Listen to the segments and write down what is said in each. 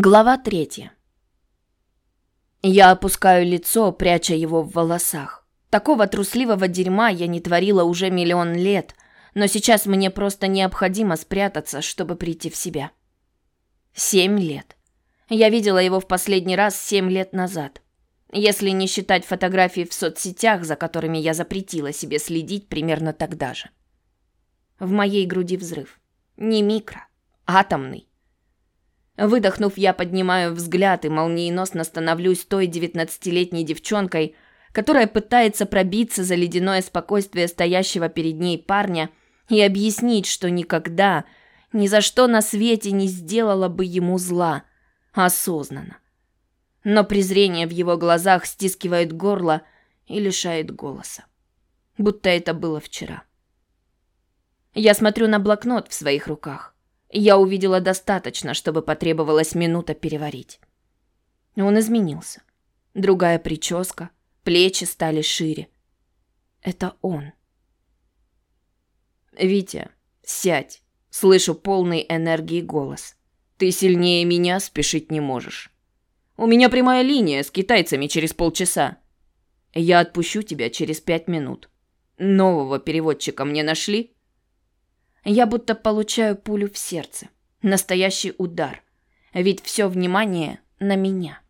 Глава третья. Я опускаю лицо, пряча его в волосах. Такого трусливого дерьма я не творила уже миллион лет, но сейчас мне просто необходимо спрятаться, чтобы прийти в себя. Семь лет. Я видела его в последний раз семь лет назад. Если не считать фотографий в соцсетях, за которыми я запретила себе следить примерно тогда же. В моей груди взрыв. Не микро, атомный. Выдохнув, я поднимаю взгляд и молниеносно становлюсь той девятнадцатилетней девчонкой, которая пытается пробиться за ледяное спокойствие стоящего перед ней парня и объяснить, что никогда, ни за что на свете не сделала бы ему зла, осознанно. Но презрение в его глазах стискивает горло и лишает голоса. Будто это было вчера. Я смотрю на блокнот в своих руках. Я увидела достаточно, чтобы потребовалась минута переварить. Он изменился. Другая прическа, плечи стали шире. Это он. «Витя, сядь!» Слышу полный энергии голос. «Ты сильнее меня спешить не можешь. У меня прямая линия с китайцами через полчаса. Я отпущу тебя через пять минут. Нового переводчика мне нашли?» Я будто получаю пулю в сердце. Настоящий удар. Ведь все внимание на меня.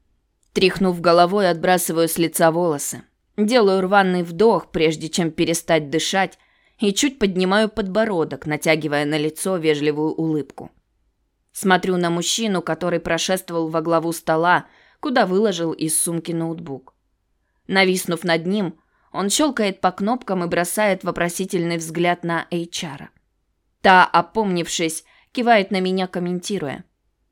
Тряхнув головой, отбрасываю с лица волосы. Делаю рваный вдох, прежде чем перестать дышать, и чуть поднимаю подбородок, натягивая на лицо вежливую улыбку. Смотрю на мужчину, который прошествовал во главу стола, куда выложил из сумки ноутбук. Нависнув над ним, он щелкает по кнопкам и бросает вопросительный взгляд на HR. Та, опомнившись, кивает на меня, комментируя.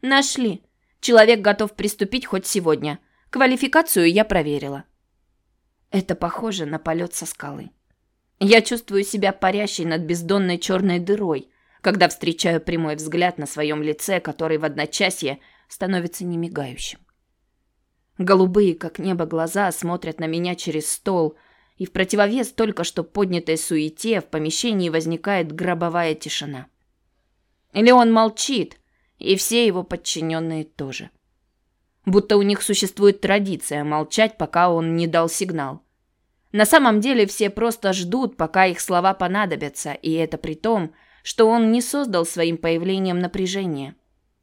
«Нашли. Человек готов приступить хоть сегодня. Квалификацию я проверила». Это похоже на полет со скалы. Я чувствую себя парящей над бездонной черной дырой, когда встречаю прямой взгляд на своем лице, который в одночасье становится немигающим. Голубые, как небо, глаза смотрят на меня через стол, и в противовес только что поднятой суете в помещении возникает гробовая тишина. Или он молчит, и все его подчиненные тоже. Будто у них существует традиция молчать, пока он не дал сигнал. На самом деле все просто ждут, пока их слова понадобятся, и это при том, что он не создал своим появлением напряжение.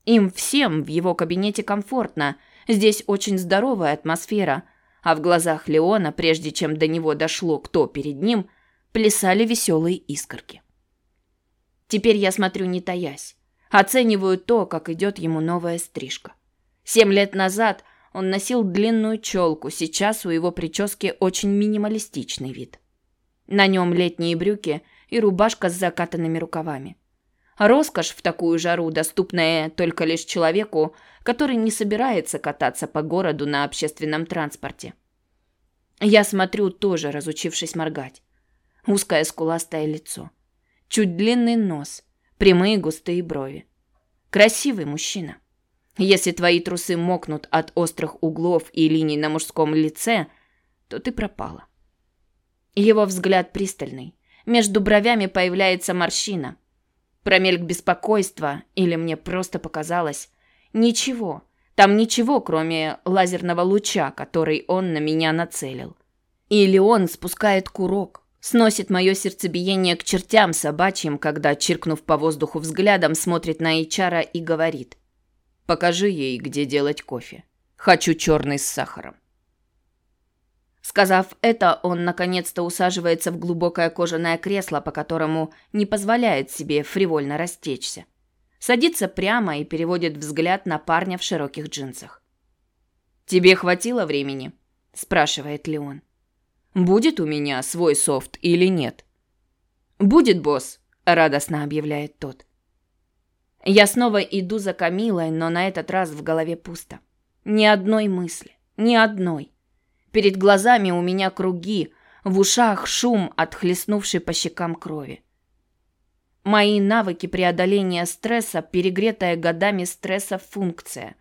Им всем в его кабинете комфортно, здесь очень здоровая атмосфера – а в глазах Леона, прежде чем до него дошло, кто перед ним, плясали веселые искорки. Теперь я смотрю не таясь, оцениваю то, как идет ему новая стрижка. Семь лет назад он носил длинную челку, сейчас у его прически очень минималистичный вид. На нем летние брюки и рубашка с закатанными рукавами. Роскошь в такую жару, доступная только лишь человеку, который не собирается кататься по городу на общественном транспорте. Я смотрю, тоже разучившись моргать. Узкое скуластое лицо. Чуть длинный нос. Прямые густые брови. Красивый мужчина. Если твои трусы мокнут от острых углов и линий на мужском лице, то ты пропала. Его взгляд пристальный. Между бровями появляется морщина – Промельк беспокойства, или мне просто показалось. Ничего. Там ничего, кроме лазерного луча, который он на меня нацелил. Или он спускает курок, сносит мое сердцебиение к чертям собачьим, когда, чиркнув по воздуху взглядом, смотрит на Эйчара и говорит. «Покажи ей, где делать кофе. Хочу черный с сахаром». Сказав это, он наконец-то усаживается в глубокое кожаное кресло, по которому не позволяет себе фривольно растечься. Садится прямо и переводит взгляд на парня в широких джинсах. «Тебе хватило времени?» – спрашивает Леон. «Будет у меня свой софт или нет?» «Будет, босс», – радостно объявляет тот. Я снова иду за Камилой, но на этот раз в голове пусто. Ни одной мысли, ни одной. Перед глазами у меня круги, в ушах шум от хлестнувшей по щекам крови. Мои навыки преодоления стресса, перегретая годами стресса функция.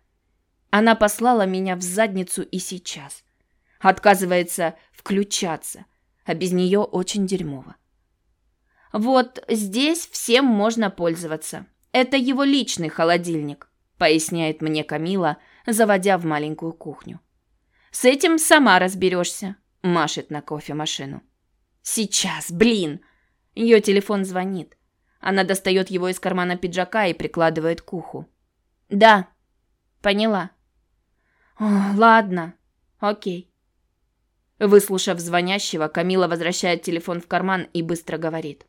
Она послала меня в задницу и сейчас. Отказывается включаться, а без нее очень дерьмово. Вот здесь всем можно пользоваться. Это его личный холодильник. поясняет мне Камила, заводя в маленькую кухню. С этим сама разберешься, машет на кофемашину. Сейчас, блин. Ее телефон звонит. Она достает его из кармана пиджака и прикладывает к уху. Да. Поняла. О, ладно. О'кей. Выслушав звонящего, Камила возвращает телефон в карман и быстро говорит: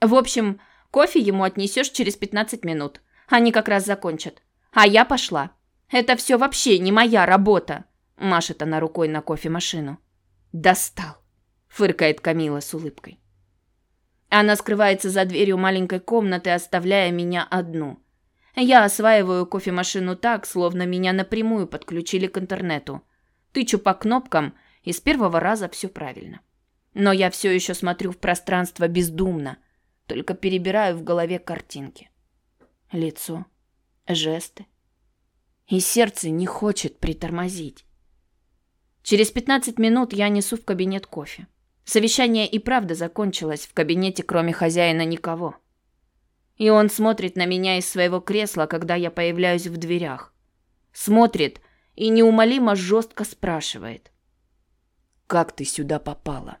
"В общем, кофе ему отнесешь через 15 минут. Они как раз закончат. А я пошла. Это все вообще не моя работа", машет она рукой на кофемашину. "Достал", фыркает Камила с улыбкой. Она скрывается за дверью маленькой комнаты, оставляя меня одну. Я осваиваю кофемашину так, словно меня напрямую подключили к интернету. Тычу по кнопкам, и с первого раза все правильно. Но я все еще смотрю в пространство бездумно, только перебираю в голове картинки. Лицо, жесты. И сердце не хочет притормозить. Через 15 минут я несу в кабинет кофе. Совещание и правда закончилось, в кабинете кроме хозяина никого. И он смотрит на меня из своего кресла, когда я появляюсь в дверях. Смотрит и неумолимо жестко спрашивает. «Как ты сюда попала?»